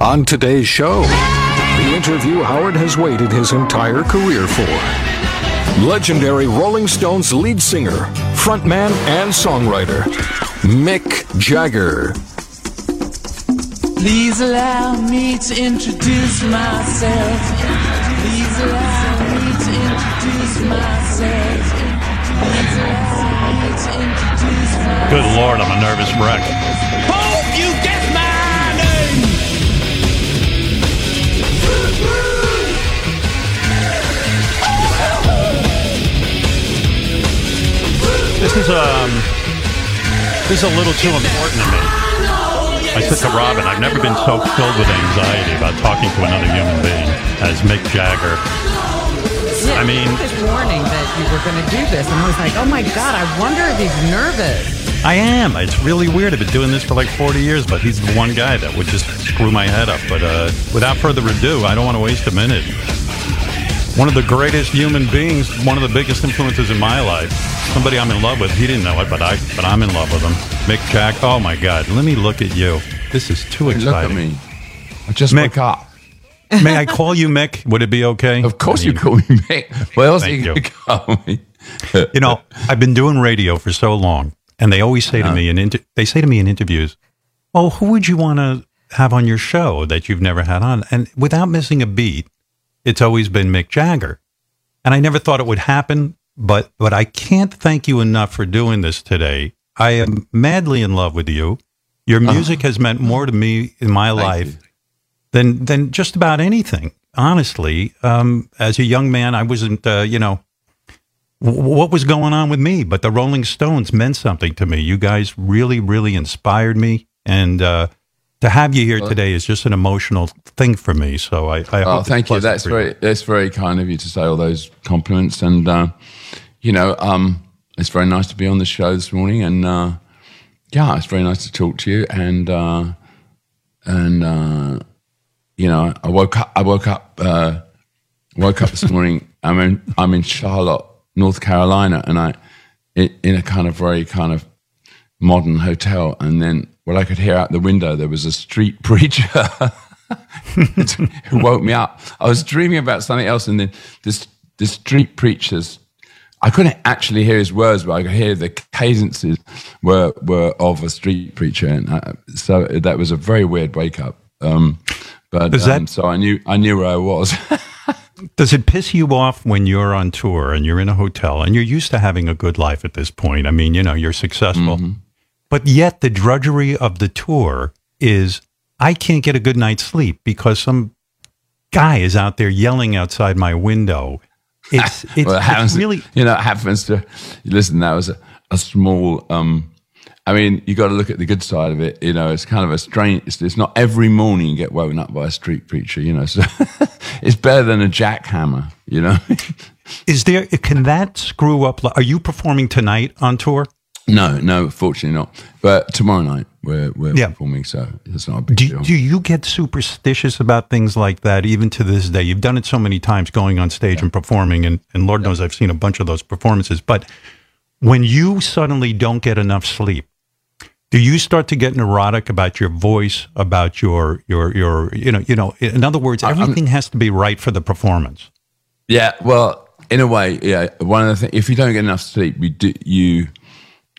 On today's show, the interview Howard has waited his entire career for. Legendary Rolling Stones lead singer, frontman, and songwriter, Mick Jagger. Please allow me to introduce myself. Please allow me to introduce myself. Please allow me to introduce myself. Good lord, I'm a nervous wreck. This is um, this is a little too important to me. I said to Robin, I've never been so filled with anxiety about talking to another human being as Mick Jagger. Yeah, I mean- this warning that you were going to do this, and I was like, oh my god, I wonder if he's nervous. I am. It's really weird. I've been doing this for like 40 years, but he's the one guy that would just screw my head up. But uh, without further ado, I don't want to waste a minute. One of the greatest human beings, one of the biggest influences in my life. Somebody I'm in love with. He didn't know it, but I, but I'm in love with him. Mick Jack. Oh my God. Let me look at you. This is too exciting. Look at exciting. me. I just Mick. woke up. May I call you Mick? Would it be okay? Of course I you mean, call me Mick. What else are Thank you you. going to call me? You know, I've been doing radio for so long, and they always say to uh-huh. me in inter- they say to me in interviews, "Oh, who would you want to have on your show that you've never had on?" And without missing a beat, it's always been Mick Jagger. And I never thought it would happen, but but I can't thank you enough for doing this today. I am madly in love with you. Your music has meant more to me in my life you. than than just about anything. Honestly, um, as a young man, I wasn't, uh, you know, w- what was going on with me, but the Rolling Stones meant something to me. You guys really, really inspired me, and uh, to have you here today is just an emotional thing for me. So I, I Oh, thank you. That's for you. very that's very kind of you to say all those compliments, and uh, you know, um, it's very nice to be on the show this morning, and uh, yeah, it's very nice to talk to you, and uh, and uh, you know, I woke up. I woke up. Uh, woke up this morning. I'm in. I'm in Charlotte, North Carolina, and I in, in a kind of very kind of modern hotel, and then what I could hear out the window, there was a street preacher. who woke me up. I was dreaming about something else, and then this the street preachers. I couldn't actually hear his words, but I could hear the cadences were were of a street preacher, and I, so that was a very weird wake up. Um, but that- um, so I knew I knew where I was. Does it piss you off when you're on tour and you're in a hotel and you're used to having a good life at this point? I mean, you know, you're successful, but yet the drudgery of the tour is I can't get a good night's sleep because some guy is out there yelling outside my window. It's it's, well, it it's happens, really you know, it happens to listen. That was a, a small. Um, I mean, you got to look at the good side of it. You know, it's kind of a strange. It's, it's not every morning you get woken up by a street preacher. You know, so it's better than a jackhammer. You know. is there can that screw up? Are you performing tonight on tour? No, no, fortunately not. But tomorrow night we're we're Yeah. performing, so it's not a big Do, deal. do you get superstitious about things like that even to this day? You've done it so many times going on stage and performing, and, and Lord knows I've seen a bunch of those performances. But when you suddenly don't get enough sleep, do you start to get neurotic about your voice, about your your your you know you know? In other words, everything has to be right for the performance. Yeah, well, in a way, yeah. One of the things, if you don't get enough sleep, you do, you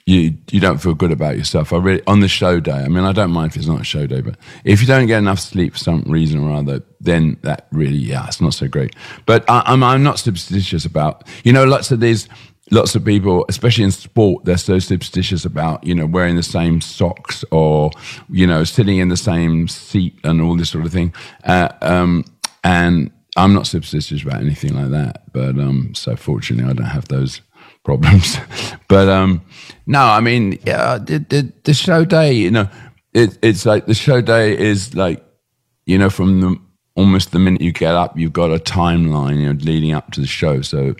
you you don't feel good about yourself. I really on the show day. I mean, I don't mind if it's not a show day, but if you don't get enough sleep for some reason or other, then that really, yeah, it's not so great. But I, I'm I'm not superstitious about you know lots of these. Lots of people, especially in sport, they're so superstitious about you know wearing the same socks or you know sitting in the same seat and all this sort of thing. Uh, um, and I'm not superstitious about anything like that. But um, so fortunately, I don't have those problems. but um, no, I mean, yeah, the, the, the show day, you know, it, it's like the show day is like, you know, from the almost the minute you get up, you've got a timeline, you know, leading up to the show. So,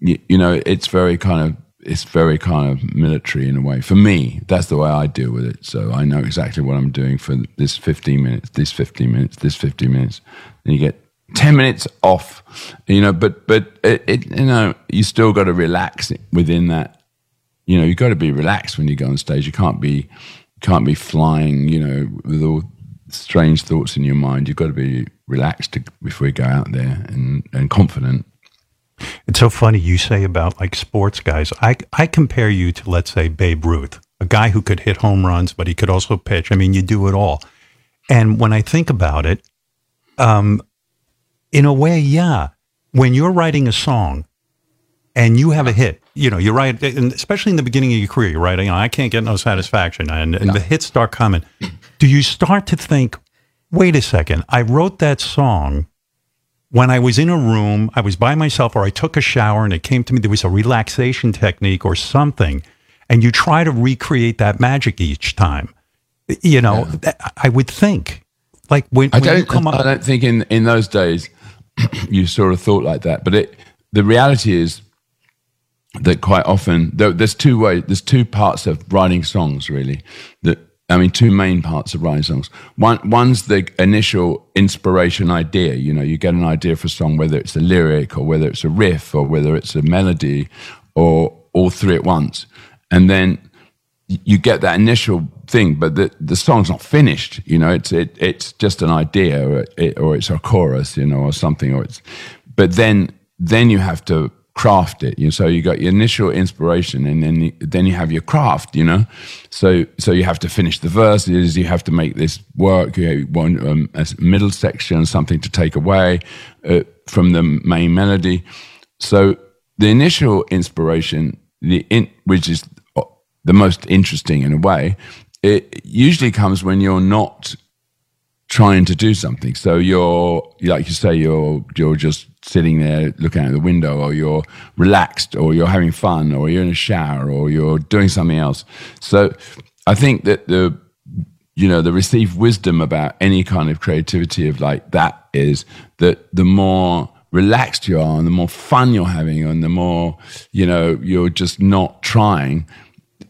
you, you know, it's very kind of it's very kind of military in a way. For me, that's the way I deal with it. So I know exactly what I'm doing for this 15 minutes, this 15 minutes, this 15 minutes. And you get 10 minutes off, you know, but, but it, it you know, you still got to relax within that. You know, you got to be relaxed when you go on stage. You can't be, can't be flying, you know, with all strange thoughts in your mind. You've got to be relaxed to, before you go out there and, and confident. It's so funny you say about like sports guys. I I compare you to let's say Babe Ruth, a guy who could hit home runs, but he could also pitch. I mean, you do it all. And when I think about it, um, in a way, yeah, when you're writing a song and you have a hit, you know, you're right, and especially in the beginning of your career, you're writing, I can't get no satisfaction, and, and the hits start coming. Do you start to think, wait a second, I wrote that song when I was in a room, I was by myself, or I took a shower and it came to me, there was a relaxation technique or something, and you try to recreate that magic each time. You know, th- I would think, like when, I when you don't. come up, I don't think in in those days you sort of thought like that. But it, the reality is that quite often there, there's two ways. There's two parts of writing songs really. That I mean, two main parts of writing songs. One one's the initial inspiration idea. You know, you get an idea for a song, whether it's a lyric or whether it's a riff or whether it's a melody or all three at once, and then you get that initial thing, but the the song's not finished. You know, it's it it's just an idea, or it, or it's a chorus, you know, or something, or it's. But then then you have to craft it. You so you got your initial inspiration, and then you, then you have your craft. You know, so so you have to finish the verses. You have to make this work. You want um, a middle section, something to take away uh, from the main melody. So the initial inspiration, the in, which is the most interesting in a way, it usually comes when you're not trying to do something. So you're, like you say, you're you're just sitting there looking out the window, or you're relaxed, or you're having fun, or you're in a shower, or you're doing something else. So I think that the you know the received wisdom about any kind of creativity of like that is that the more relaxed you are and the more fun you're having and the more you know you're just not trying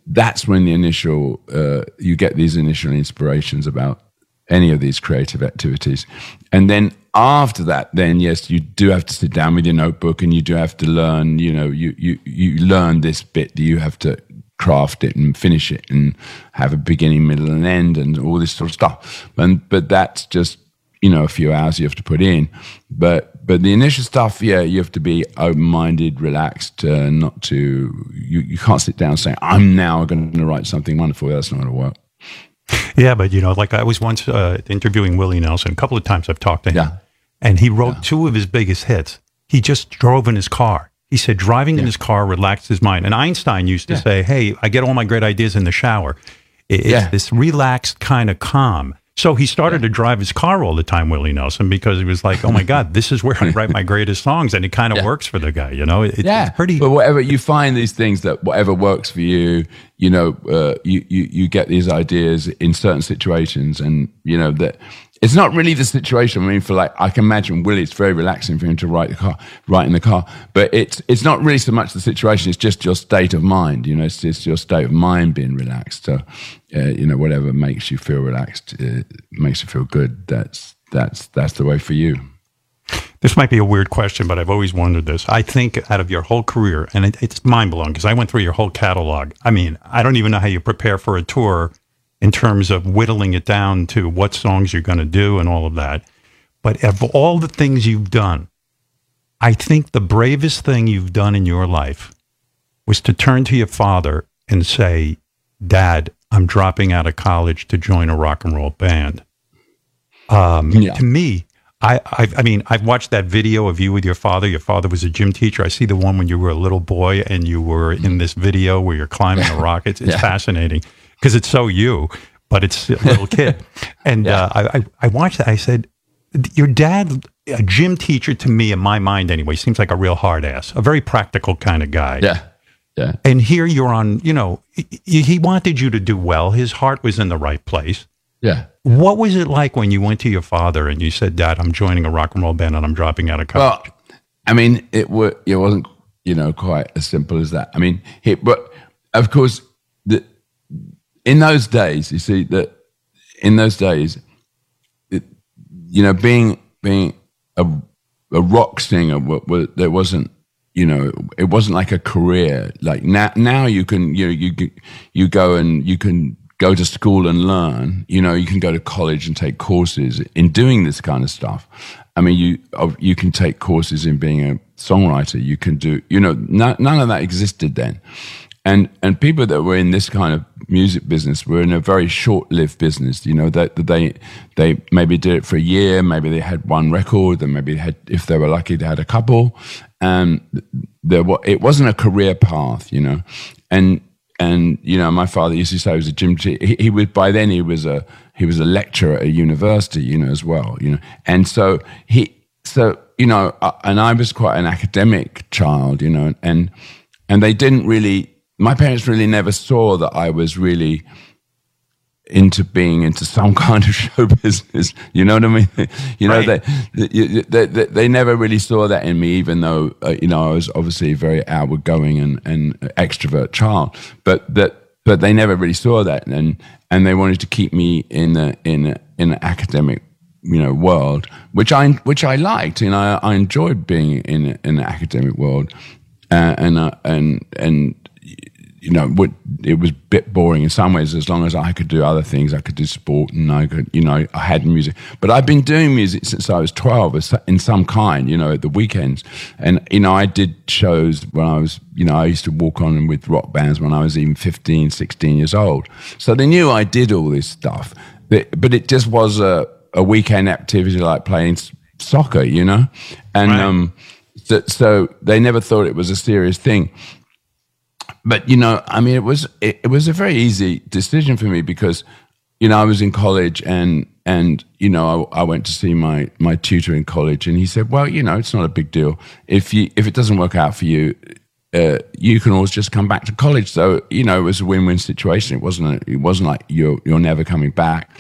that's when the initial uh, you get these initial inspirations about any of these creative activities. And then after that then yes you do have to sit down with your notebook and you do have to learn you know you you you learn this bit that you have to craft it and finish it and have a beginning middle and end and all this sort of stuff. And but that's just you know a few hours you have to put in. But but the initial stuff yeah you have to be open-minded relaxed uh, not to you, you can't sit down saying i'm now going to write something wonderful that's not going to work yeah, but you know, like I was once uh, interviewing Willie Nelson. A couple of times I've talked to him, Yeah. and he wrote two of his biggest hits. He just drove in his car. He said driving in his car relaxed his mind. And Einstein used to say, "Hey, I get all my great ideas in the shower. It's Yeah. this relaxed kind of calm." So he started to drive his car all the time, Willie Nelson, because he was like, "Oh my God, this is where I write my greatest songs," and it kind of works for the guy. You know, it, yeah it's pretty. but whatever you find these things that whatever works for you you know uh, you, you you get these ideas in certain situations and you know that it's not really the situation i mean for like i can imagine willie it's very relaxing for him to write the car write in the car but it's it's not really so much the situation it's just your state of mind you know it's just your state of mind being relaxed so uh, you know whatever makes you feel relaxed uh, makes you feel good that's that's that's the way for you This might be a weird question, but I've always wondered this. I think out of your whole career, and it, it's mind blowing because I went through your whole catalog. I mean, I don't even know how you prepare for a tour in terms of whittling it down to what songs you're going to do and all of that. But of all the things you've done, I think the bravest thing you've done in your life was to turn to your father and say, Dad, I'm dropping out of college to join a rock and roll band um, yeah to me, I, I, I mean, I've watched that video of you with your father. Your father was a gym teacher. I see the one when you were a little boy and you were in this video where you're climbing a rock. It's, it's Yeah. fascinating because it's so you, but it's a little kid. And uh, I, I, I watched that. I said, your dad, a gym teacher to me, in my mind anyway, seems like a real hard ass, a very practical kind of guy. yeah yeah And here you're on, you know, he, he wanted you to do well. His heart was in the right place. yeah What was it like when you went to your father and you said, "Dad, I'm joining a rock and roll band and I'm dropping out of college"? Well, I mean, it were it wasn't you know quite as simple as that. I mean, he, but of course, in those days, you see that in those days, it, you know, being being a, a rock singer, there wasn't. You know, it wasn't like a career. Like now, now you can you know, you you go and you can go to school and learn. You know, you can go to college and take courses in doing this kind of stuff. I mean, you you can take courses in being a songwriter. You can do, you know, none of that existed then. And and people that were in this kind of music business were in a very short-lived business. You know that they they maybe did it for a year, maybe they had one record, and maybe they had, if they were lucky, they had a couple. And there were, it wasn't a career path, you know. And and you know, my father used to say he was a gym. He, he was by then he was a he was a lecturer at a university, you know, as well, you know. And so he so you know, uh, and I was quite an academic child, you know, and and they didn't really my parents really never saw that I was really into being into some kind of show business. You know what I mean? You know, right. they, they, they, they, never really saw that in me, even though, uh, you know, I was obviously a very outward going and, and extrovert child, but that, but they never really saw that. And, and they wanted to keep me in a, in a, in an academic, you know, world, which I, which I liked. You know, I, I enjoyed being in, in an academic world. Uh, and, uh, and, and, you know, it was a bit boring in some ways. As long as I could do other things, I could do sport, and I could, you know, I had music. But I've been doing music since I was twelve, in some kind, you know, at the weekends. And you know, I did shows when I was, you know, I used to walk on with rock bands when I was even 15, 16 years old. So they knew I did all this stuff, but it just was a, a weekend activity like playing soccer, you know, and right. um, so, so they never thought it was a serious thing but you know, I mean, it was it, it, was a very easy decision for me because you know I was in college and and you know I, I, went to see my my tutor in college and he said, well, you know, it's not a big deal if you if it doesn't work out for you. Uh, you can always just come back to college. So you know it was a win-win situation. It wasn't. A, it wasn't like you're you're never coming back.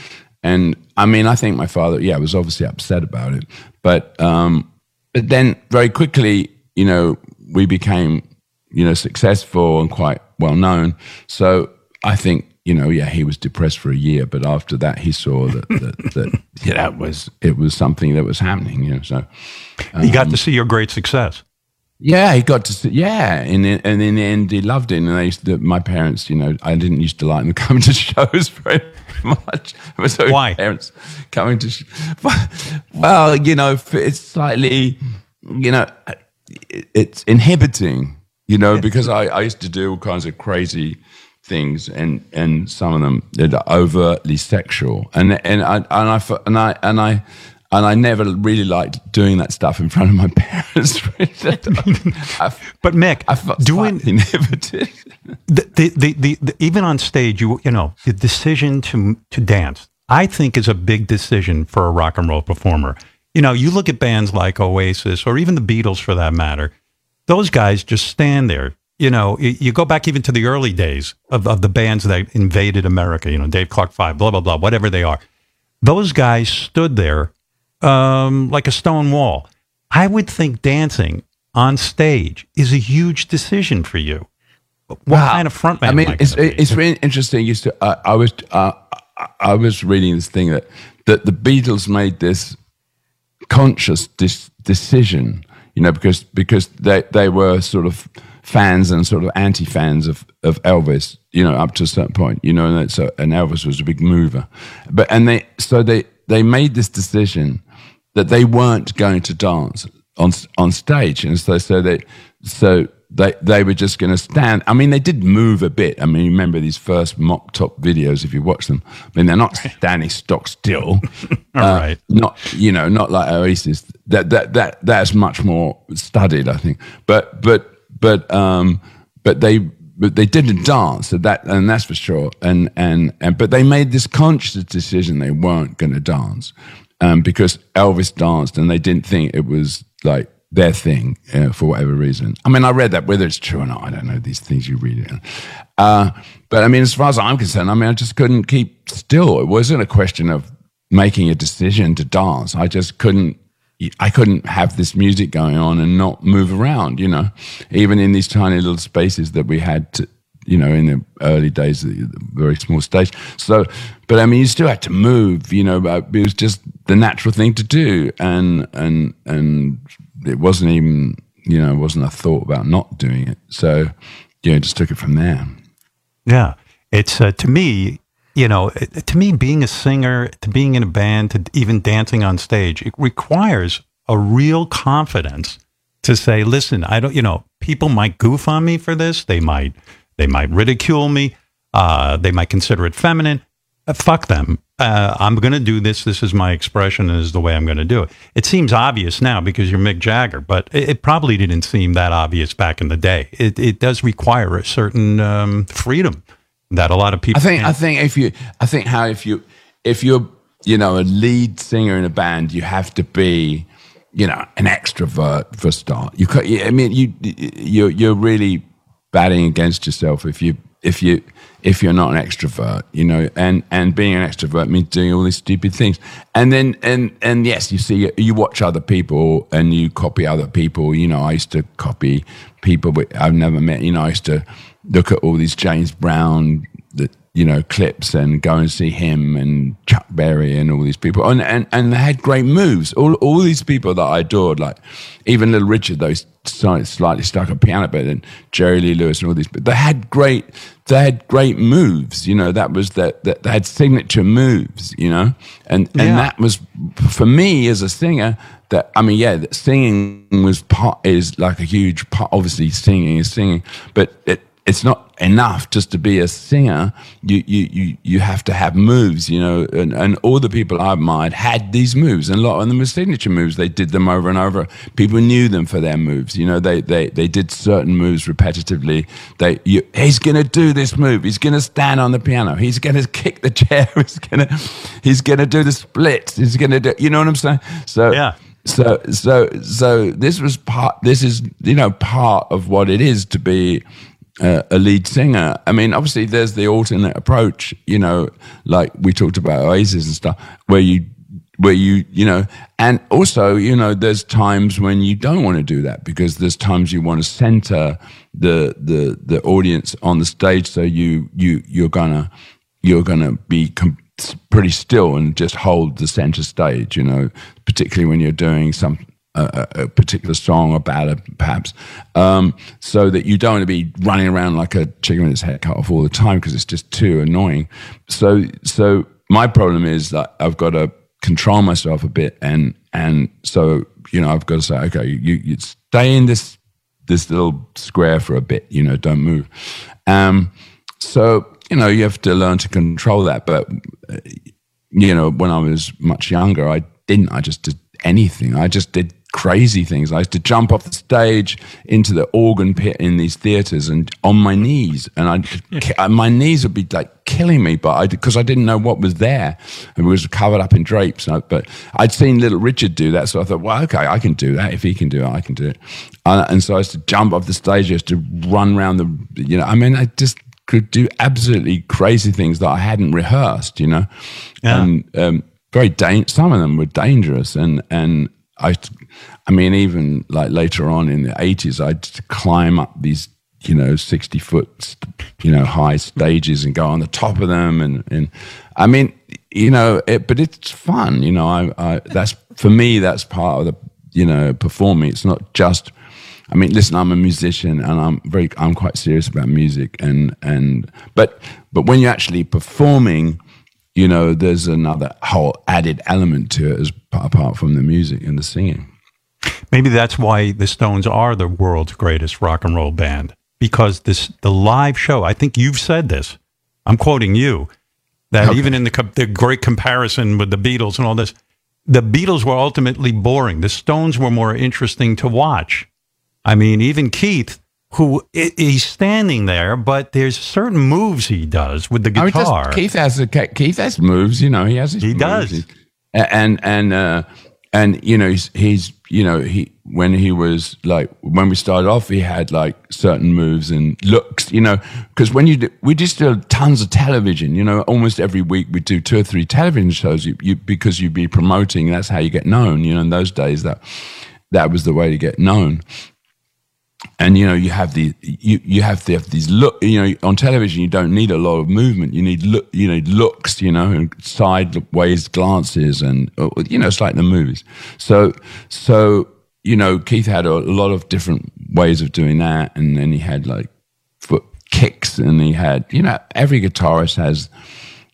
And I mean, I think my father, yeah, was obviously upset about it. But um, but then very quickly, you know, we became you know, successful and quite well known. So I think, you know, yeah, he was depressed for a year, but after that, he saw that that, that yeah, that was it was something that was happening. You know, so um, he got to um, see your great success. Yeah, he got to see. Yeah, and in, and in the end, he loved it. And they used to, my parents, you know, I didn't used to like them coming to shows very much. So Why? Parents coming to, sh- well, you know, it's slightly, you know, it's inhibiting you know, because I, I used to do all kinds of crazy things, and and some of them they're overtly sexual, and and I and I and I and I. And I never really liked doing that stuff in front of my parents. but Mick, I doing never did. The, the, the, the, the, even on stage, you you know, the decision to to dance, I think, is a big decision for a rock and roll performer. You know, you look at bands like Oasis or even the Beatles, for that matter those guys just stand there. You know, you go back even to the early days of, of the bands that invaded America, you know, Dave Clark Five, blah, blah, blah, whatever they are. Those guys stood there um, like a stone wall. I would think dancing on stage is a huge decision for you. What wow. kind of frontman? I mean, I it's, it's really interesting. Used to, uh, I was uh, I was reading this thing that that the Beatles made this conscious dis- decision you know, because because they they were sort of fans and sort of anti fans of of Elvis, you know, up to a certain point, you know, and and Elvis was a big mover, but and they so they they made this decision that they weren't going to dance on on stage, and so so they so they they were just going to stand. I mean, they did move a bit. I mean, remember these first Mop Top videos if you watch them. I mean, they're not standing stock still. All uh, right. Not you know, not like Oasis. That that that that's much more studied, I think. But but but um but they but they didn't dance. So that and that's for sure. And and and but they made this conscious decision they weren't going to dance. Um, because Elvis danced and they didn't think it was like their thing uh, for whatever reason. I mean, I read that whether it's true or not, I don't know these things you read. Uh, but I mean, as far as I'm concerned, I mean, I just couldn't keep still. It wasn't a question of making a decision to dance. I just couldn't. I couldn't have this music going on and not move around. You know, even in these tiny little spaces that we had to, you know, in the early days, the very small stage. So, but I mean, you still had to move. You know, it was just the natural thing to do, and and and it wasn't even you know it wasn't a thought about not doing it. So yeah, just took it from there. Yeah, it's uh, to me you know, to me, being a singer, to being in a band, to even dancing on stage, it requires a real confidence to say, listen, I don't, you know, people might goof on me for this. They might, they might ridicule me. Uh, they might consider it feminine. Uh, fuck them. Uh, I'm going to do this. This is my expression this is the way I'm going to do it. It seems obvious now because you're Mick Jagger, but it, it probably didn't seem that obvious back in the day. It, it does require a certain um, freedom that a lot of people I think I can't. think if you I think how if you if you're you know a lead singer in a band, you have to be you know an extrovert for a start. You I mean you you're you're really batting against yourself if you if you if you're not an extrovert, you know, and and being an extrovert means doing all these stupid things. And then and and yes, you see you watch other people and you copy other people. You know, I used to copy people but I've never met. You know, I used to look at all these James Brown you know clips and go and see him and Chuck Berry and all these people and and, and they had great moves all all these people that I adored like even Little Richard though slightly, slightly stuck a piano but and Jerry Lee Lewis and all these but they had great they had great moves you know that was that that they had signature moves you know and and Yeah. that was for me as a singer that I mean, yeah, that singing was part is like a huge part. Obviously, singing is singing, but it it's not enough just to be a singer. You you you you have to have moves, you know. And and all the people I admired had these moves, and a lot of them were signature moves. They did them over and over. People knew them for their moves. You know, they they they did certain moves repetitively. They you, he's gonna do this move. He's gonna stand on the piano. He's gonna kick the chair. He's gonna he's gonna do the splits. He's gonna do. You know what I'm saying? So Yeah. so so so this was part this is you know part of what it is to be uh, a lead singer. I mean obviously there's the alternate approach you know like we talked about oasis and stuff where you where you you know and also you know there's times when you don't want to do that because there's times you want to center the the the audience on the stage. So you you you're gonna you're gonna be com- pretty still and just hold the center stage you know particularly when you're doing some a, a particular song or ballad perhaps um, so that you don't want to be running around like a chicken with its head cut off all the time because it's just too annoying. So so my problem is that i've got to control myself a bit and and so you know i've got to say okay you, you stay in this this little square for a bit you know don't move. Um so you know you have to learn to control that but you know when i was much younger i didn't i just did anything. I just did crazy things. I used to jump off the stage into the organ pit in these theaters and on my knees. And i my knees would be like killing me but i because i didn't know what was there. And it was covered up in drapes. And I- but i'd seen little richard do that so i thought well okay i can do that. If he can do it i can do it. Uh, and so i used to jump off the stage. I used to run around the you know i mean i just could do absolutely crazy things that I hadn't rehearsed, you know, Yeah. and um, very dan- Some of them were dangerous, and and I, I mean, even like later on in the eighties, I'd climb up these, you know, sixty foot, you know, high stages and go on the top of them, and and I mean, you know, it, but it's fun, you know. I, I that's for me, that's part of the, you know, performing. It's not just. I mean, listen, I'm a musician and I'm very, I'm quite serious about music and, and, but, but when you're actually performing, you know, there's another whole added element to it as apart from the music and the singing. Maybe that's why the Stones are the world's greatest rock and roll band because this the live show. I think you've said this. I'm quoting you that Okay. even in the the great comparison with the Beatles and all this, the Beatles were ultimately boring. The Stones were more interesting to watch. I mean, even Keith, who he's standing there, but there's certain moves he does with the I mean, just- guitar. Keith has a, Keith has moves, you know, he has his He moves. does. and and uh, and you know he's, he's you know he when he was like when we started off he had like certain moves and looks you know because when you do, we just do tons of television you know almost every week we do two or three television shows you, you because you'd be promoting that's how you get known you know in those days that that was the way to get known and you know you have the you you have to have these look you know on television you don't need a lot of movement you need look you need looks you know and sideways glances and uh, you know it's like the movies so so you know Keith had a, lot of different ways of doing that and then he had like foot kicks and he had you know every guitarist has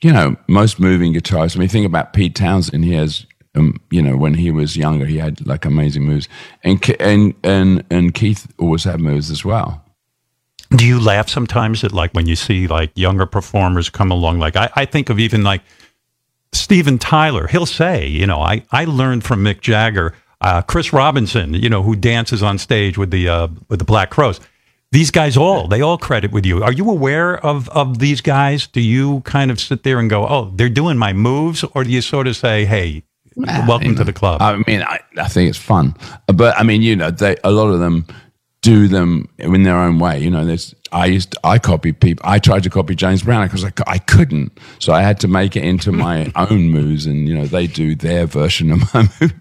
you know, most moving guitarists. I mean, think about Pete Townshend. He has, um, you know, when he was younger, he had like amazing moves, and and and and Keith always had moves as well. Do you laugh sometimes at like when you see like younger performers come along? Like I, I think of even like Steven Tyler. He'll say, you know, I, I learned from Mick Jagger, uh, Chris Robinson, you know, who dances on stage with the uh, with the Black Crowes. These guys all they all credit with you. Are you aware of of these guys? Do you kind of sit there and go, oh, they're doing my moves, or do you sort of say, hey, welcome you to the club? I mean, I, I think it's fun, but I mean, you know, they a lot of them do them in their own way. You know, there's I used to, I copied people. I tried to copy James Brown because I, I couldn't, so I had to make it into my own moves, and you know, they do their version of my move.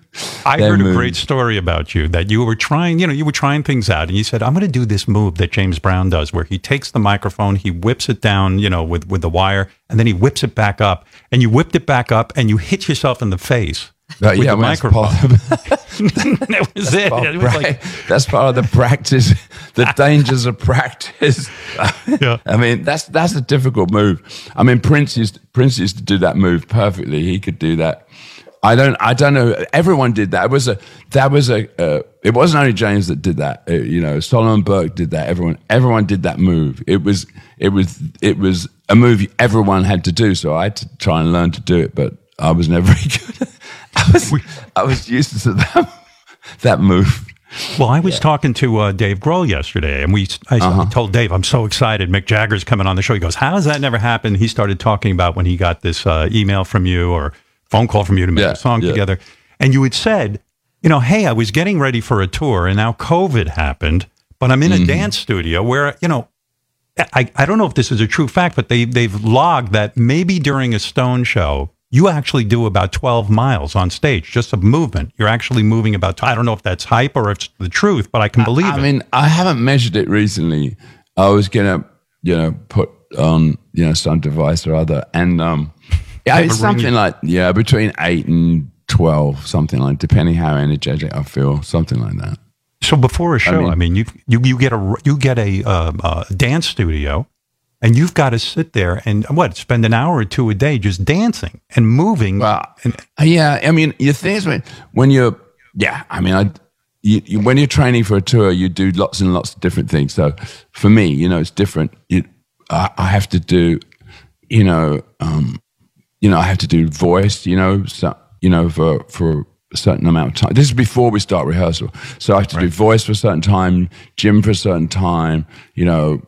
I heard a great story about you that you were trying, you know, you were trying things out and you said, I'm going to do this move that James Brown does where he takes the microphone, he whips it down, you know, with, with the wire and then he whips it back up and you whipped it back up and you hit yourself in the face Uh, with yeah, the microphone. that was it. part It was like, that's part of the practice, the dangers of practice. Yeah. I mean, that's that's a difficult move. I mean, Prince used Prince used to do that move perfectly. He could do that. I don't. I don't know. Everyone did that. It was a. That was a. Uh, it wasn't only James that did that. Uh, you know, Solomon Burke did that. Everyone. Everyone did that move. It was. It was. It was a move everyone had to do. So I had to try and learn to do it, but I was never very good. I was. I was used to that. That move. well, I was talking to uh, Dave Grohl yesterday, and we I, Uh-huh. I told Dave, I'm so excited. Mick Jagger's coming on the show. He goes, How has that never happened? He started talking about when he got this uh, email from you or phone call from you to make Yeah, a song yeah. together. And you had said, you know, hey, I was getting ready for a tour, and now COVID happened, but I'm in Mm-hmm. a dance studio where, you know, I, I don't know if this is a true fact, but they, they've logged that maybe during a Stone show, you actually do about 12 miles on stage, just of movement. You're actually moving about, I don't know if that's hype or if it's the truth, but I can believe I it. mean, I haven't measured it recently. I was gonna, you know, put on, you know, some device or other, and um, yeah, it's a something like yeah, between eight and twelve, something like, depending how energetic I feel, something like that. So before a show, I mean, mean- you you you get a you get a, um, a dance studio, and you've got to sit there and what spend an hour or two a day just dancing and moving. Well, and, yeah, I mean, the thing is when when you're, yeah, I mean, I. You, you, when you're training for a tour, you do lots and lots of different things. So for me, you know, it's different. You, I, I have to do, you know, um, you know, I have to do voice, you know, so, you know, for for a certain amount of time. This is before we start rehearsal, so I have to do voice for a certain time, gym for a certain time, you know,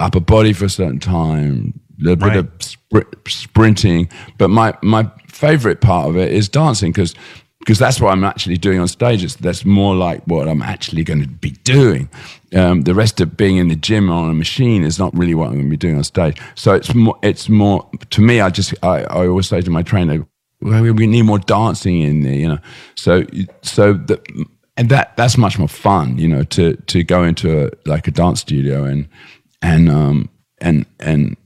upper body for a certain time, a little Right. bit of spr- sprinting. But my my favorite part of it is dancing because. Because that's what I'm actually doing on stage. It's, that's more like what I'm actually going to be doing. Um, the rest of being in the gym or on a machine is not really what I'm going to be doing on stage. So it's more. It's more to me. I just I, I always say to my trainer, well, we need more dancing in there, you know. So, so the, and that that's much more fun, you know, to to go into a, like a dance studio and and um and and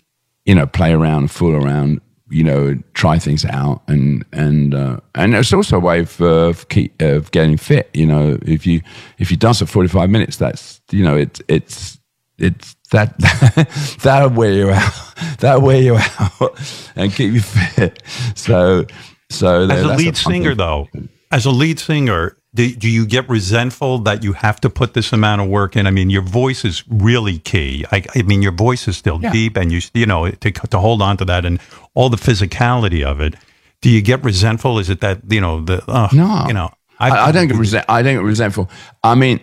you know play around, fool around, you know, try things out, and and uh, and it's also a way of of, keep, of getting fit. You know, if you if you dance for forty five minutes, that's you know, it's it's it's that that'll wear you out. That'll wear you out and keep you fit. So, so as a lead singer, thing. though, as a lead singer, do, do you get resentful that you have to put this amount of work in? I mean, your voice is really key. I, I mean, your voice is still Yeah. deep, and you you know to to hold on to that and all the physicality of it. Do you get resentful? Is it that you know the uh, No, you know I, I don't get resent. I don't get resentful. I mean,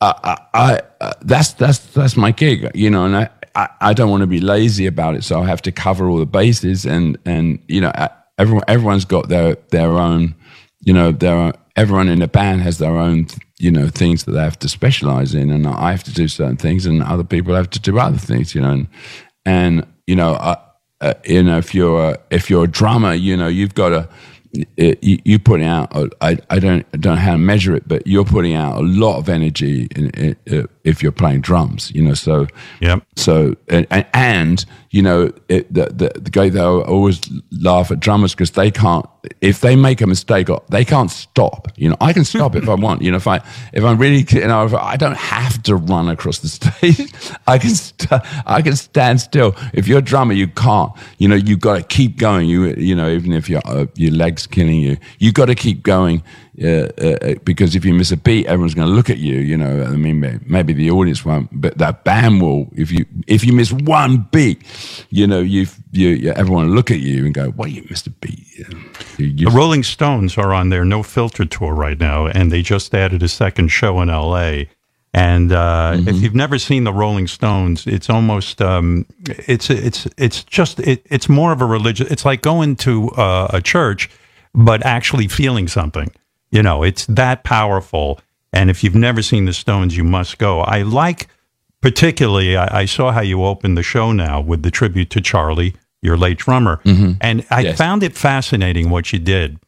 I, I, I uh, that's that's that's my gig, you know, and I, I, I don't want to be lazy about it, so I have to cover all the bases, and and you know, everyone everyone's got their their own, you know, their own, everyone in the band has their own, you know, things that they have to specialize in, and I have to do certain things, and other people have to do other things, you know, and and you know, I, uh, you know, if you're a, if you're a drummer, you know, you've got to you, you putting out. I, I don't I don't know how to measure it, but you're putting out a lot of energy in, in, uh, if you're playing drums. You know, so Yep. so and, and you know, it, the, the, the guy that I always laugh at drummers because they can't, if they make a mistake, they can't stop. You know, I can stop if I want. You know, if I, if I'm really, you know, if I don't have to run across the stage. I can, st- I can stand still. If you're a drummer, you can't. You know, you've got to keep going. You, you know, even if your uh, your legs killing you, you've got to keep going. Uh, uh, because if you miss a beat, everyone's going to look at you. You know, I mean, maybe the audience won't, but that band will. If you if you miss one beat, you know, you you everyone will look at you and go, "Well, you missed a beat." You, you, the Rolling Stones are on their No Filter tour right now, and they just added a second show in L.A. And uh, mm-hmm. if you've never seen the Rolling Stones, it's almost um, it's it's it's just it, it's more of a religion. It's like going to uh, a church, but actually feeling something. You know, it's that powerful. And if you've never seen the Stones, you must go. I like, particularly, I, I saw how you opened the show now with the tribute to Charlie, your late drummer. Mm-hmm. And I yes. found it fascinating what you did.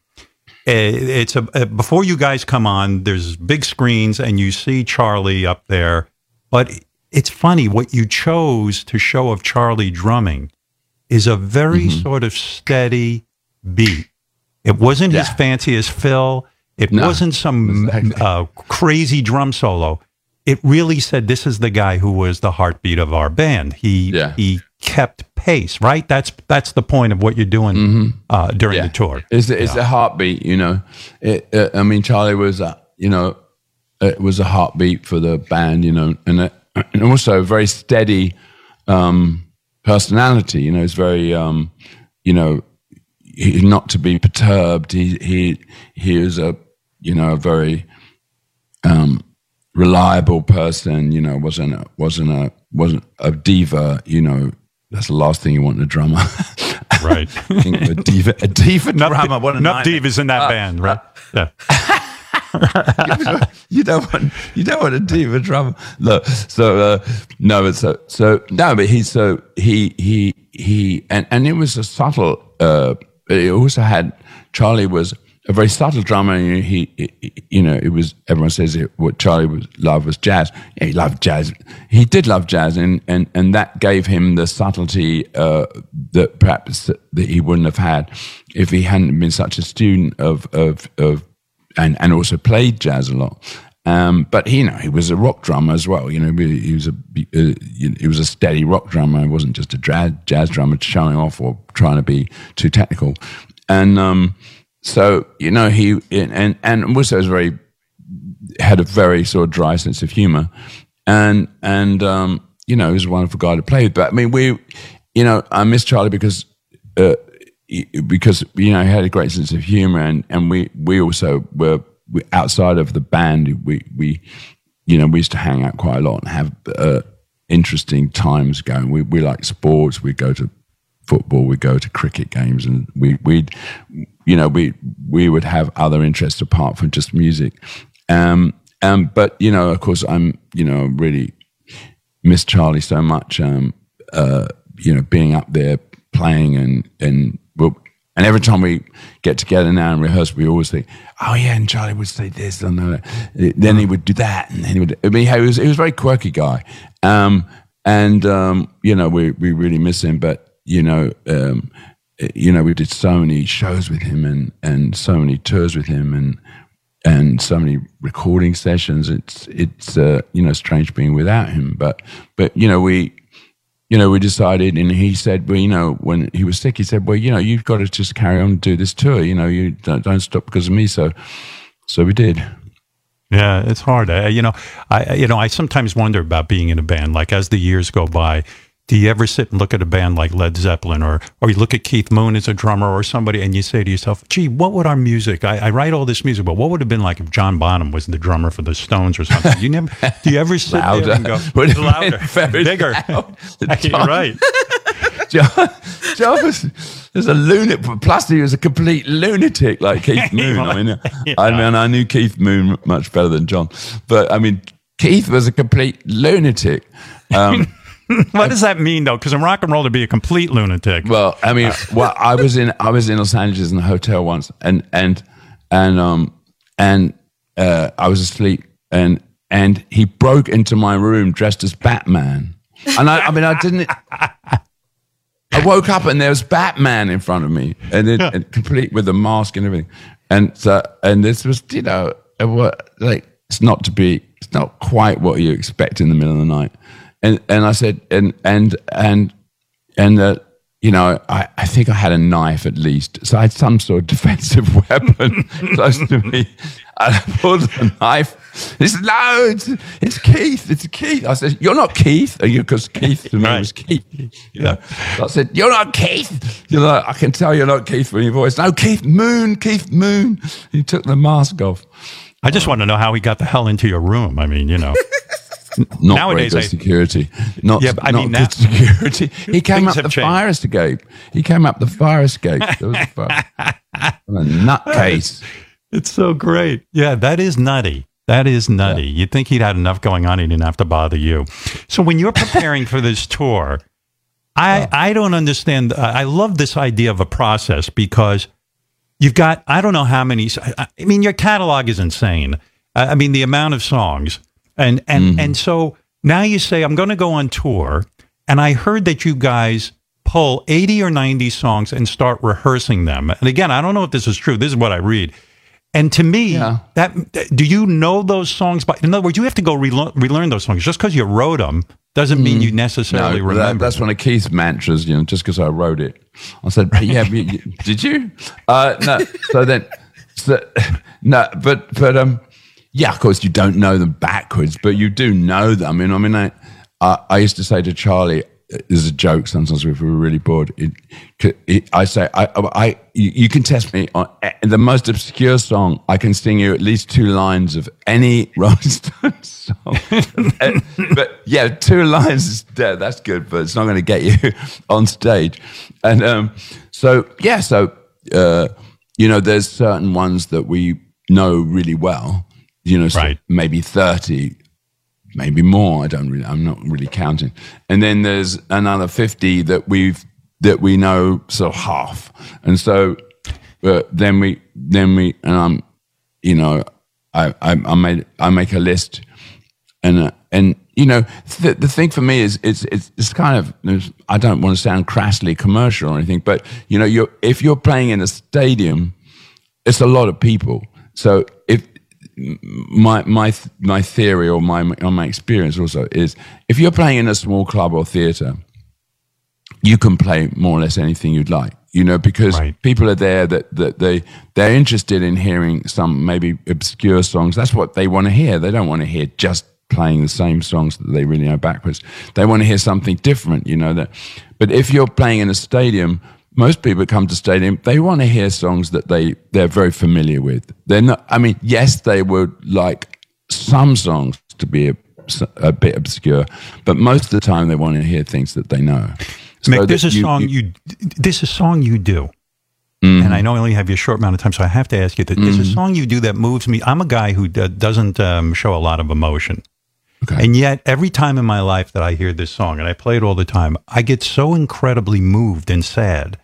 It's a, before you guys come on, there's big screens and you see Charlie up there. But it's funny, what you chose to show of Charlie drumming is a very mm-hmm. sort of steady beat. It wasn't yeah. his fanciest fill. It no, wasn't some exactly. uh, crazy drum solo. It really said this is the guy who was the heartbeat of our band. He yeah. he kept pace, right? That's that's the point of what you're doing mm-hmm. uh, during yeah. the tour. It's the, it's yeah. heartbeat, you know. It, uh, I mean, Charlie was, uh, you know, it was a heartbeat for the band, you know, and, uh, and also a very steady um, personality. You know, it's very, um, you know, he, not to be perturbed. He he he is a you know a very um, reliable person. You know, wasn't a, wasn't a wasn't a diva. You know, that's the last thing you want in a drummer. right. a diva, a diva drummer. What a enough divas in that uh, band, right? Uh, yeah. you don't want you don't want a diva drummer. No, so uh, no, but so so no, but he's so he he he and and it was a subtle uh, it also had Charlie was a very subtle drummer. And he, he, you know, it was everyone says it, what Charlie was love was jazz. Yeah, he loved jazz. He did love jazz, and and and that gave him the subtlety uh, that perhaps that he wouldn't have had if he hadn't been such a student of of of and and also played jazz a lot. Um, but he, you know, he was a rock drummer as well. You know, he was a uh, he was a steady rock drummer. He wasn't just a jazz jazz drummer showing off or trying to be too technical. And um, so, you know, he and and also was very had a very sort of dry sense of humor, and and um, you know, he was a wonderful guy to play with. But I mean, we, you know, I miss Charlie because. Uh, because you know he had a great sense of humor and and we we also were we, outside of the band, we we you know we used to hang out quite a lot and have uh, interesting times going. We we like sports. We go to football. We go to cricket games, and we we'd you know we we would have other interests apart from just music. Um, um, but you know, of course, I'm you know really miss Charlie so much. Um, uh, you know, being up there playing and and well, and every time we get together now and rehearse, we always think, "Oh yeah," and Charlie would say this, and that. then he would do that, and then he would. I mean, he was he was a very quirky guy, um, and um, you know, we we really miss him. But you know, um, you know, we did so many shows with him, and and so many tours with him, and and so many recording sessions. It's it's uh, you know strange being without him, but but you know we you know, we decided, and he said, well, you know, when he was sick, he said, well, you know, you've got to just carry on and do this tour. You know, you don't, don't stop because of me. So, so we did. Yeah, it's hard. I, you know, I you know, I sometimes wonder about being in a band. Like as the years go by, do you ever sit and look at a band like Led Zeppelin or or you look at Keith Moon as a drummer or somebody and you say to yourself, gee, what would our music I, I write all this music, but what would have been like if John Bonham was the drummer for the Stones or something? You never do you ever sit louder. there and go louder, bigger. Loud. You're right. John, John was, was a lunatic. Plus, he was a complete lunatic, like Keith Moon. I mean, yeah. I mean, I knew Keith Moon much better than John, but I mean, Keith was a complete lunatic. Um, what does that mean though? Because in rock and roll, to be a complete lunatic. Well, I mean, well, I was in I was in Los Angeles in a hotel once, and and and um and uh, I was asleep, and and he broke into my room dressed as Batman, and I, I mean, I didn't. I woke up and there was Batman in front of me, and, it, and complete with the mask and everything. And so, and this was, you know, it wa- like it's not to be, it's not quite what you expect in the middle of the night. And and I said, and and and and uh, you know, I, I think I had a knife at least, so I had some sort of defensive weapon close to me. I pulled the knife. It's no, it's, it's Keith. It's Keith. I said, "You're not Keith," because Keith to me Right. was Keith. You know, so I said, "You're not Keith." You know, I can tell you're not Keith from your voice. No, Keith Moon. Keith Moon. He took the mask off. I just want to know how he got the hell into your room. I mean, you know. Not Nowadays, very good security. Not, Yeah, I not mean, good security. He came up the changed. fire escape. He came up the fire escape. There was a, fire. a nutcase. It's so great. Yeah, that is nutty. That is nutty. You'd think he'd had enough going on, he didn't have to bother you. So when you're preparing for this tour, I I don't understand. Uh, I love this idea of a process because you've got I don't know how many. I I mean, your catalog is insane. I I mean, the amount of songs, and and and so now you say I'm going to go on tour, and I heard that you guys pull 80 or 90 songs and start rehearsing them. And again, I don't know if this is true. This is what I read. And to me, Yeah. that do you know those songs? By in other words, you have to go relearn, relearn those songs. Just because you wrote them doesn't mean you necessarily No, that, remember. that's one of Keith's mantras, you know, just because I wrote it. I said, yeah, did you? Uh, no. So then, so, no, but, but, um, yeah, of course you don't know them backwards, but you do know them. I mean, I mean, I, I, I used to say to Charlie, as a joke sometimes if we were really bored, it, it, I say, I, I, you can test me on eh, the most obscure song. I can sing you at least two lines of any Rolling Stones song. Eh, but yeah, two lines is yeah, that's good, but it's not going to get you on stage. And um, so yeah, so uh, you know, there's certain ones that we know really well. You know, so Right. maybe thirty maybe more. I don't really, I'm not really counting. And then there's another 50 that we've, that we know so half. And so, uh, then we, then we, and I'm, you know, I, I, I made, I make a list and, uh, and, you know, the, the thing for me is, it's, it's, it's kind of, I don't want to sound crassly commercial or anything, but, you know, you're, if you're playing in a stadium, it's a lot of people. So if my my my theory or my or my experience also is if you're playing in a small club or theater, you can play more or less anything you'd like. You know, because Right. people are there that, that they they're interested in hearing some maybe obscure songs. That's what they want to hear. They don't want to hear just playing the same songs that they really know backwards. They want to hear something different, you know that. But if you're playing in a stadium, most people come to stadium, they want to hear songs that they they're very familiar with. They're not. I mean, yes, they would like some songs to be a, a bit obscure, but most of the time they want to hear things that they know. So Mick, there's a you- song you- you, this is a song you do. Mm-hmm. And I know I only have you a short amount of time, so I have to ask you that. There's a song you do that moves me. I'm a guy who d- doesn't um, show a lot of emotion. Okay. And yet, every time in my life that I hear this song, and I play it all the time, I get so incredibly moved and sad.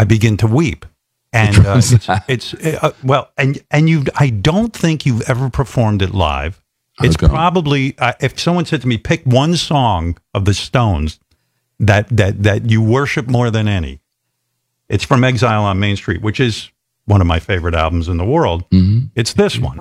I begin to weep. And uh, it's, it's uh, well, and and you, I don't think you've ever performed it live. It's Okay. probably uh, if someone said to me, pick one song of the Stones that that that you worship more than any. It's from Exile on Main Street, which is one of my favorite albums in the world. Mm-hmm. It's this one.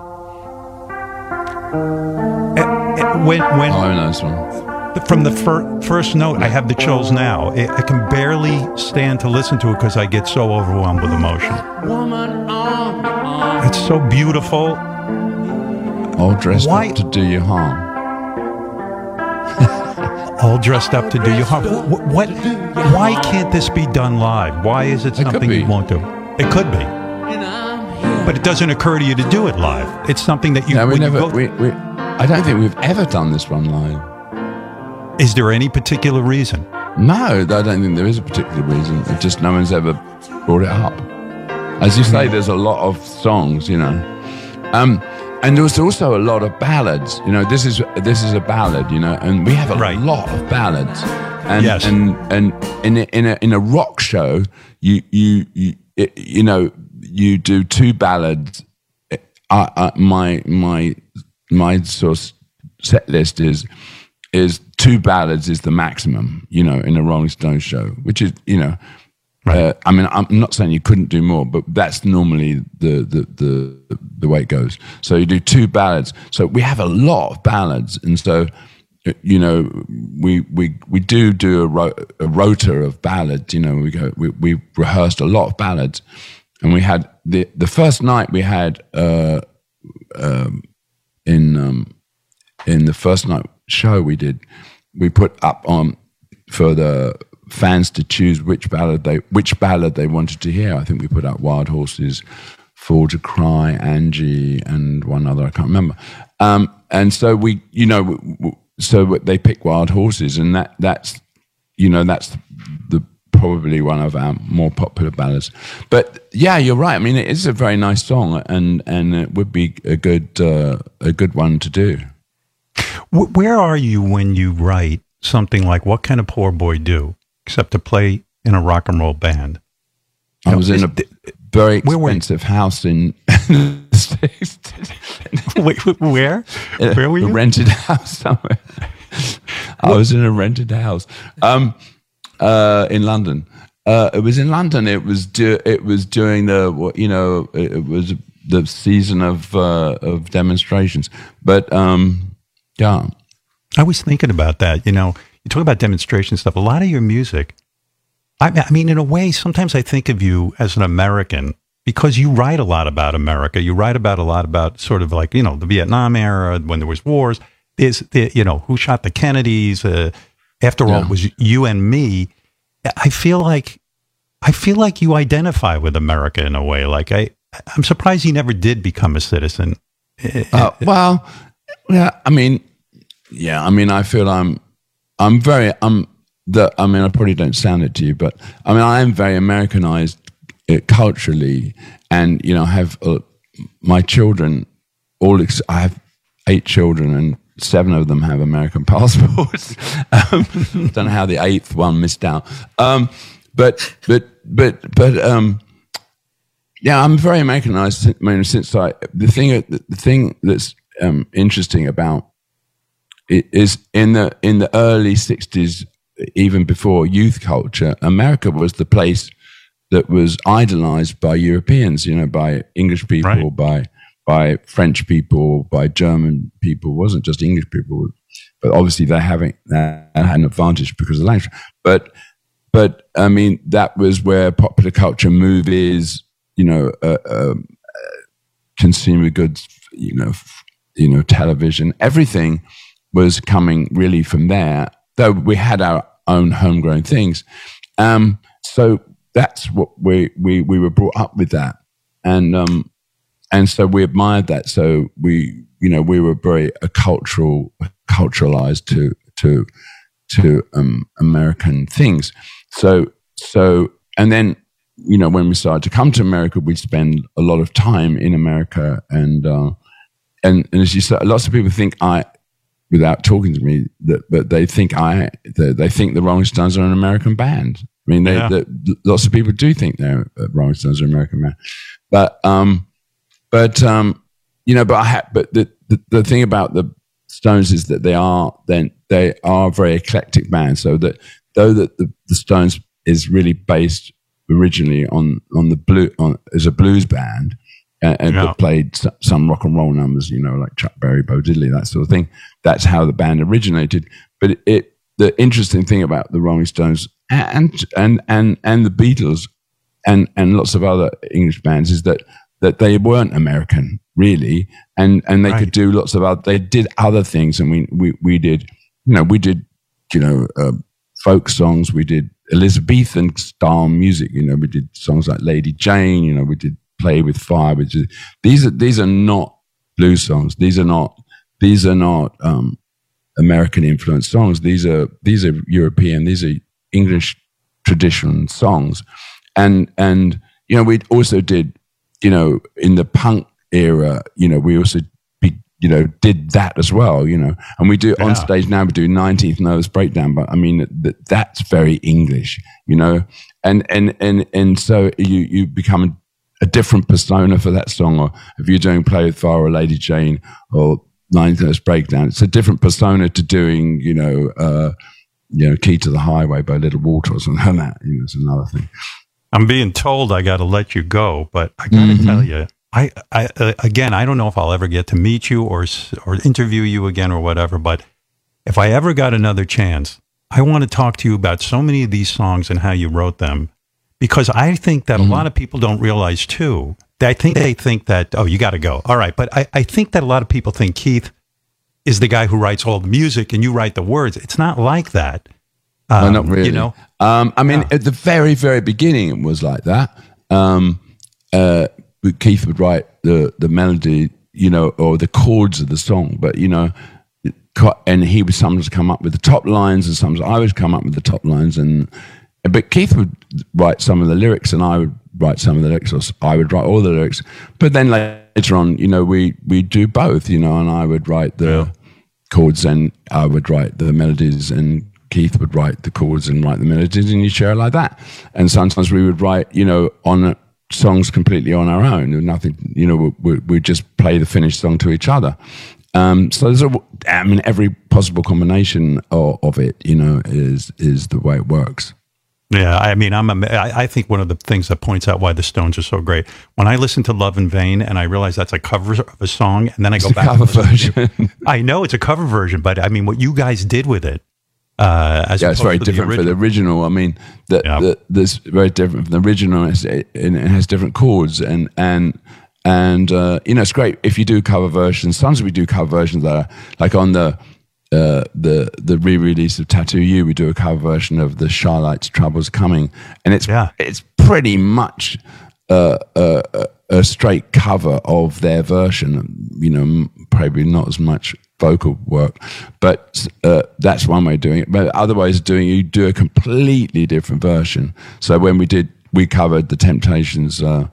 Eh, eh, When when Oh, I know this one. From the fir- first note, I have the chills now. I, I can barely stand to listen to it because I get so overwhelmed with emotion. Woman on the arm. It's so beautiful. All dressed Why- up to do you harm. all dressed up to do you harm. What, what? Why can't this be done live? Why is it It something you be. won't do? It could be, And I'm here. but it doesn't occur to you to do it live. It's something that you. No, we when you never. go- We, we, I don't think we've ever done this one live. Is there any particular reason? No, I don't think there is a particular reason. It's just no one's ever brought it up. As you say, there's a lot of songs, you know. Um, and was also a lot of ballads. You know, this is this is a ballad, you know, and we have a Right. lot of ballads. And Yes. and and in a, in a in a rock show, you you you it, you know you do two ballads. I, I, my my my sort of set list is is two ballads is the maximum, you know, in a Rolling Stones show, which is, you know, uh, I mean, I'm not saying you couldn't do more, but that's normally the, the the the way it goes. So you do two ballads. So we have a lot of ballads, and so you know we we we do do a, ro- a rota of ballads. You know, we go we, we rehearsed a lot of ballads, and we had the the first night we had uh, um, in um, in the first night show we did, we put up on for the fans to choose which ballad they which ballad they wanted to hear. I think we put out Wild Horses, Fool to Cry, Angie, and one other I can't remember. Um, and so we, you know, so they pick Wild Horses, and that that's you know that's the probably one of our more popular ballads. But yeah, you're right. I mean, it is a very nice song, and and it would be a good uh, a good one to do. Where are you when you write something like "What Can a Poor Boy Do?" except to play in a rock and roll band? I was in a very expensive house in the States. Wait, where? Where were you? A rented house somewhere. I was in a rented house um, uh, in London. Uh, it was in London. It was du- it was during the you know it was the season of uh, of demonstrations. But um, yeah, I was thinking about that. You know, you talk about demonstration stuff. A lot of your music, I, I mean, in a way, sometimes I think of you as an American because you write a lot about America. You write about a lot about sort of like you know the Vietnam era when there was wars. Is the, you know who shot the Kennedys? Uh, after all, it was you and me. I feel like I feel like you identify with America in a way. Like I, I'm surprised you never did become a citizen. Uh, well, yeah, I mean, yeah, I mean, I feel I'm, I'm very, I'm the. I mean, I probably don't sound it to you, but I mean, I am very Americanized uh, culturally, and you know, I have uh, my children. All ex- I have eight children, and seven of them have American passports. um, don't know how the eighth one missed out. Um, but but but but um, yeah, I'm very Americanized. I mean, since I the thing the thing that's um, interesting about is in the in the early '60s, even before youth culture, America was the place that was idolized by Europeans. You know, by English people, Right. by by French people, by German people. It wasn't just English people, but obviously they having that had an advantage because of the language. But but I mean, that was where popular culture, movies, you know, uh, uh, consumer goods, you know, f- you know, television, everything was coming really from there. Though we had our own homegrown things, um, so that's what we we we were brought up with that, and um, and so we admired that. So we, you know, we were very a cultural, culturalized to to to um, American things. So so, and then you know, when we started to come to America, we'd spend a lot of time in America, and uh, and and as you said, lots of people think I. Without talking to me, that but they think I they, they think the Rolling Stones are an American band. I mean, they, Yeah. they, lots of people do think they're uh, Rolling Stones are an American band, but um, but um, you know, but I ha- but the, the the thing about the Stones is that they are then they are a very eclectic band. So that though that the, the Stones is really based originally on on the blue on as a blues band and, and Yeah. that played some rock and roll numbers, you know, like Chuck Berry, Bo Diddley, that sort of thing. That's how the band originated. But it, it the interesting thing about the Rolling Stones and and and and the Beatles and and lots of other English bands is that that they weren't American really, and and they Right. could do lots of other. They did other things, and we we we did, you know, we did, you know, uh, folk songs. We did Elizabethan style music. You know, we did songs like Lady Jane. You know, we did Play with Fire. Which is, these are these are not blues songs. These are not these are not um, American influenced songs. These are these are European. These are English tradition songs, and and you know we also did you know in the punk era. You know we also be, you know did that as well. You know, and we do Yeah. on stage now. We do Nineteenth Nervous Breakdown, but I mean that that's very English. You know, and and and and so you you become a, different persona for that song, or if you're doing Play with Fire or Lady Jane or Nine Inch Breakdown. It's a different persona to doing, you know, uh, you know, Key to the Highway by Little Walter or something like that. You know, it's another thing. I'm being told I got to let you go, but I got to Mhm. tell you, I, I uh, again, I don't know if I'll ever get to meet you or s- or interview you again or whatever. But if I ever got another chance, I want to talk to you about so many of these songs and how you wrote them, because I think that a lot of people don't realize too. I think they think that oh, you got to go. All right, but I, I think that a lot of people think Keith is the guy who writes all the music and you write the words. It's not like that. Um, not really. You know, um, I mean, at the very, very beginning, it was like that. Um, uh, Keith would write the the melody, you know, or the chords of the song, but you know, and he would sometimes come up with the top lines, and sometimes I would come up with the top lines, and but Keith would write some of the lyrics, and I would write some of the lyrics, or I would write all the lyrics. But then later on, you know, we we do both, you know, and I would write the chords and I would write the melodies and Keith would write the chords and write the melodies and you share it like that. And sometimes we would write, you know, on songs completely on our own. Nothing, you know, we we just play the finished song to each other. Um, so there's a, I mean, every possible combination of, of it, you know, is is the way it works. Yeah, I mean, I'm. I I think one of the things that points out why the Stones are so great. When I listen to "Love in Vain" and I realize that's a cover of a song, and then I go It's a back. cover version. I know it's a cover version, but I mean, what you guys did with it, uh, as yeah, it's very different for the original. I mean, the, Yeah. the, this very different from the original, and it's- and it has different chords and and and uh, you know it's great if you do cover versions. Sometimes we do cover versions that are like on the uh, the the re-release of Tattoo You, we do a cover version of the Chi-Lites Troubles Coming, and it's Yeah. it's pretty much uh, a, straight cover of their version. You know, probably not as much vocal work, but uh, that's one way of doing it. But otherwise, doing it, you do a completely different version. So when we did, we covered the Temptations. Uh,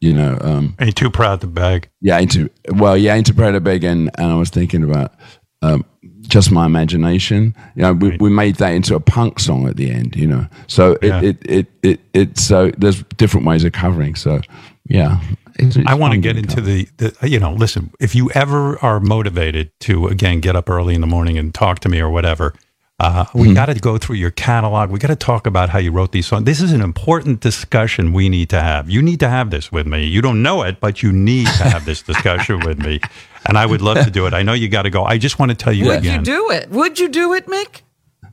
you know, um, Ain't too proud to beg. yeah, into well, yeah, into Proud to Beg, and, and I was thinking about um, just my imagination. You know, we, we made that into a punk song at the end. You know, so it Yeah. it, it it it so there's different ways of covering. So yeah, it's, it's I want to get into the, the, you know, listen, if you ever are motivated to, again, get up early in the morning and talk to me or whatever, uh, Mm-hmm. we got to go through your catalog. We got to talk about how you wrote these songs. This is an important discussion we need to have. You need to have this with me. You don't know it, but you need to have this discussion with me. And I would love to do it. I know you got to go. I just want to tell you Would again. Would you do it? Would you do it, Mick?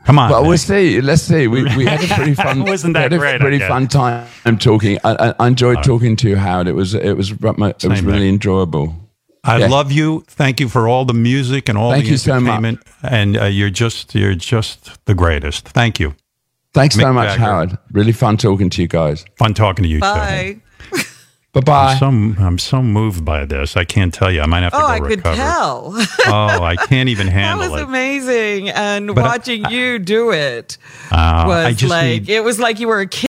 Come on. Well, we'll see. Let's see. We, we had a pretty fun. Wasn't we that had a great, I pretty fun time talking. I, I, I enjoyed talking to you, Howard. It was it was it was Same, really Nick. enjoyable. I Yeah. love you. Thank you for all the music and all Thank the you so much. entertainment. And uh, you're just you're just the greatest. Thank you. Thanks Mick so much, Jagger. Howard. Really fun talking to you guys. Fun talking to you. too. Bye. Bye bye. I'm so I'm so moved by this. I can't tell you. I might have to Oh, go I could recover. tell. Oh, I can't even handle it. that was it. amazing. And But I- watching you do it Uh, was I just like, need- it was like you were a kid.